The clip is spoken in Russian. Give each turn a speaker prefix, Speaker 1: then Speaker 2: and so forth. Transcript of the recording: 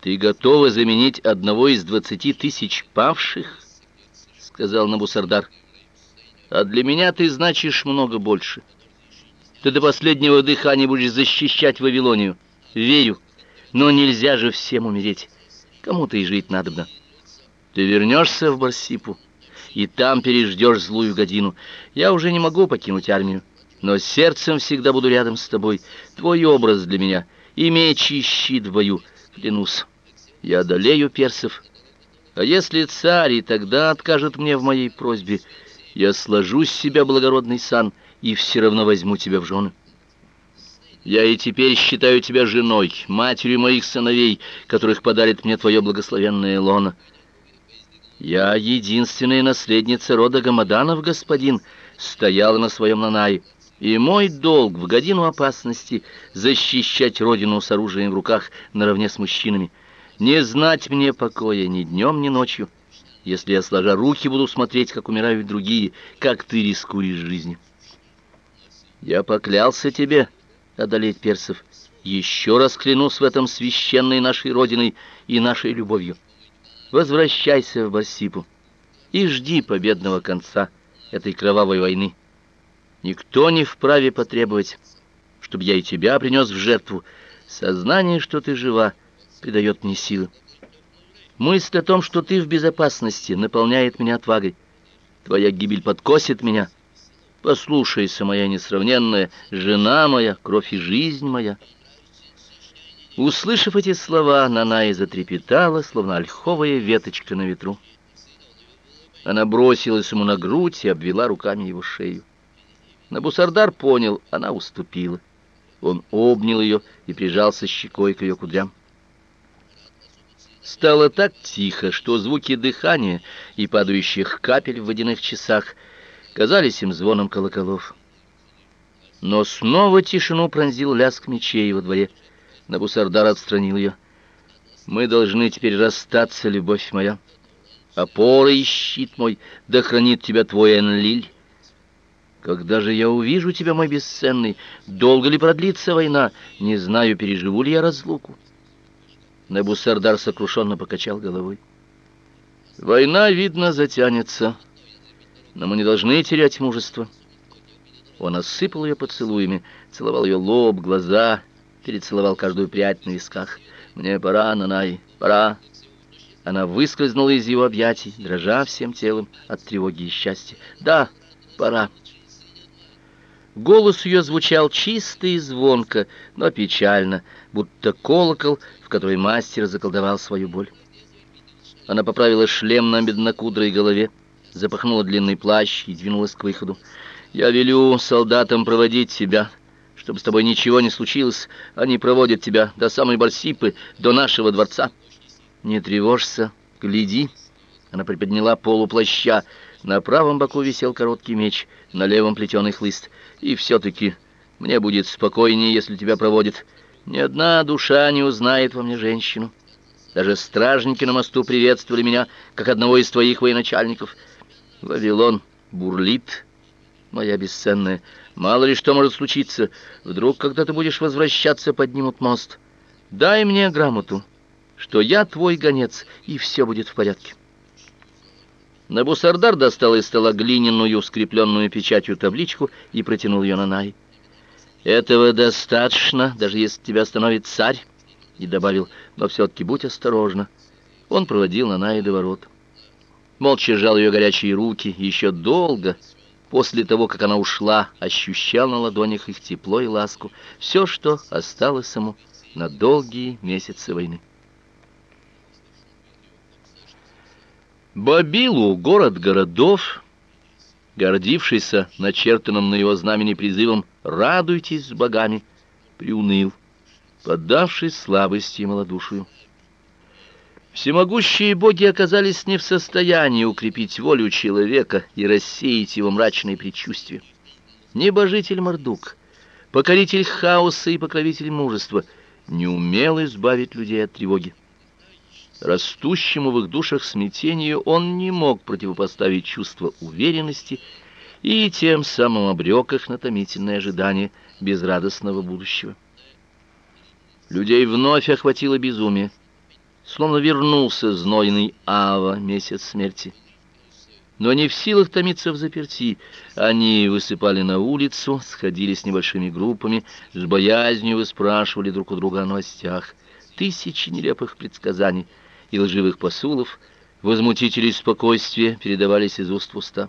Speaker 1: Ты готова заменить одного из двадцати тысяч павших? сказал Набусардар. А для меня ты значишь много больше. Ты до последнего дыхания будешь защищать Вавилонию. Верю, но нельзя же всем умереть. Кому-то и жить надобно. Ты вернешься в Барсипу и там переждешь злую годину. Я уже не могу покинуть армию, но сердцем всегда буду рядом с тобой. Твой образ для меня и меч и щит в бою, клянусь. Я одолею персов. А если царь и тогда откажет мне в моей просьбе, я сложу с себя благородный сан и все равно возьму тебя в жены. Я и теперь считаю тебя женой, матерью моих сыновей, которых подарит мне твое благословенное лоно. Я единственная наследница рода Гамаданов, господин, стояла на своем нанае, и мой долг в годину опасности защищать родину с оружием в руках наравне с мужчинами. Не знать мне покоя ни днем, ни ночью, если я сложа руки буду смотреть, как умирают другие, как ты рискуешь жизнью. Я поклялся тебе одолеть персов. Еще раз клянусь в этом священной нашей родиной и нашей любовью. Возвращайся в Басипу и жди победного конца этой кровавой войны. Никто не вправе потребовать, чтобы я и тебя принес в жертву. Сознание, что ты жива, придает мне силы. Мысль о том, что ты в безопасности, наполняет меня отвагой. Твоя гибель подкосит меня. Послушайся, моя несравненная жена моя, кровь и жизнь моя. Услышав эти слова, Наная затрепетала, словно ольховая веточка на ветру. Она бросилась ему на грудь и обвела руками его шею. Набусардар понял, она уступила. Он обнял ее и прижался щекой к ее кудрям. Стало так тихо, что звуки дыхания и падающих капель в водяных часах казались им звоном колоколов. Но снова тишину пронзил лязг мечей во дворе. Набусардар отстранил ее. Мы должны теперь расстаться, любовь моя. Опора и щит мой, да хранит тебя твой Энлиль. Когда же я увижу тебя, мой бесценный? Долго ли продлится война? Не знаю, переживу ли я разлуку. Набусардар сокрушенно покачал головой. Война, видно, затянется, но мы не должны терять мужество. Он осыпал ее поцелуями, целовал ее лоб, глаза, перецеловал каждую прядь на висках. «Мне пора, Нанай, пора!» Она выскользнула из его объятий, дрожа всем телом от тревоги и счастья. «Да, пора!» Голос ее звучал чисто и звонко, но печально, будто колокол, в который мастер заколдовал свою боль. Она поправила шлем на меднокудрой голове, запахнула длинный плащ и двинулась к выходу. «Я велю солдатам проводить тебя», чтобы с тобой ничего не случилось. Они проводят тебя до самой Барсипы, до нашего дворца. Не тревожься, гляди. Она приподняла полу плаща. На правом боку висел короткий меч, на левом плетеный хлыст. И все-таки мне будет спокойнее, если тебя проводят. Ни одна душа не узнает во мне женщину. Даже стражники на мосту приветствовали меня, как одного из твоих военачальников. Вавилон бурлит, моя бесценная. Мало ли что может случиться. Вдруг, когда ты будешь возвращаться, поднимут мост. Дай мне грамоту, что я твой гонец, и все будет в порядке. Набусардар достал из стола глиняную, скрепленную печатью табличку и протянул ее на Най. Этого достаточно, даже если тебя остановит царь, и добавил: "Но все таки будь осторожна". Он проводил Нанай до ворот. Молча сжал ее горячие руки еще долго После того, как она ушла, ощущал на ладонях их тепло и ласку, все, что осталось ему на долгие месяцы войны. Бабилу, город городов, гордившийся начертанным на его знамени призывом «Радуйтесь с богами», приуныл, поддавшись слабости и малодушию. Всемогущие боги оказались не в состоянии укрепить волю человека и рассеять его мрачные предчувствия. Небожитель Мордук, покоритель хаоса и покровитель мужества, не умел избавить людей от тревоги. Растущему в их душах смятению он не мог противопоставить чувство уверенности и тем самым обрек их на томительное ожидание безрадостного будущего. Людей вновь охватило безумие словно вернулся знойный Ава, месяц смерти. Но не в силах томиться в заперти, они высыпали на улицу, сходились небольшими группами, с боязнью выспрашивали друг у друга о новостях. Тысячи нелепых предсказаний и лживых посулов, возмутителей спокойствия передавались из уст в уста.